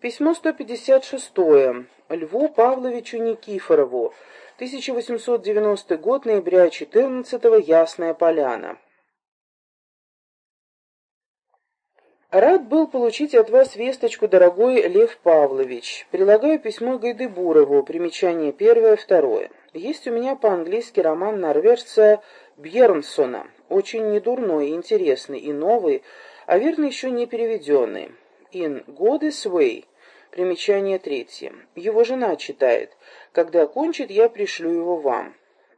Письмо 156. Льву Павловичу Никифорову. 1890 год, ноября 14 -го, Ясная Поляна. Рад был получить от вас весточку, дорогой Лев Павлович. Прилагаю письмо Гайдебурову, примечание первое, второе. Есть у меня по-английски роман норвежца Бьернсона, очень недурной, интересный и новый, а верно еще не переведенный. «In God's Way». Примечание третье. Его жена читает. Когда кончит, я пришлю его вам.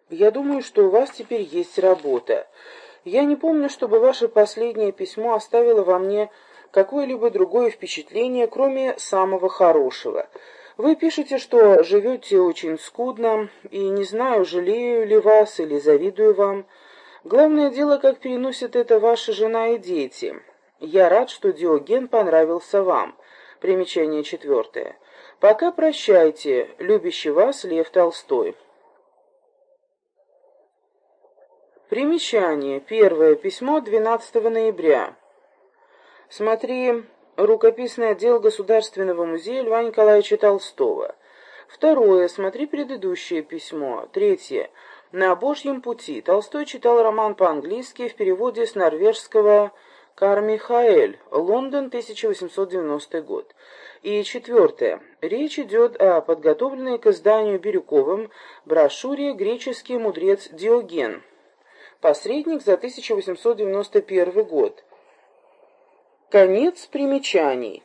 Я думаю, что у вас теперь есть работа. Я не помню, чтобы ваше последнее письмо оставило во мне какое-либо другое впечатление, кроме самого хорошего. Вы пишете, что живете очень скудно, и не знаю, жалею ли вас или завидую вам. Главное дело, как переносят это ваша жена и дети. Я рад, что Диоген понравился вам. Примечание четвертое. Пока прощайте, любящий вас Лев Толстой. Примечание. Первое. Письмо 12 ноября. Смотри рукописный отдел Государственного музея Льва Николаевича Толстого. Второе. Смотри предыдущее письмо. Третье. На Божьем пути. Толстой читал роман по-английски в переводе с норвежского Кармихаэль, Лондон, 1890 год. И четвертое. Речь идет о подготовленной к изданию Бирюковым брошюре «Греческий мудрец Диоген». Посредник за 1891 год. Конец примечаний.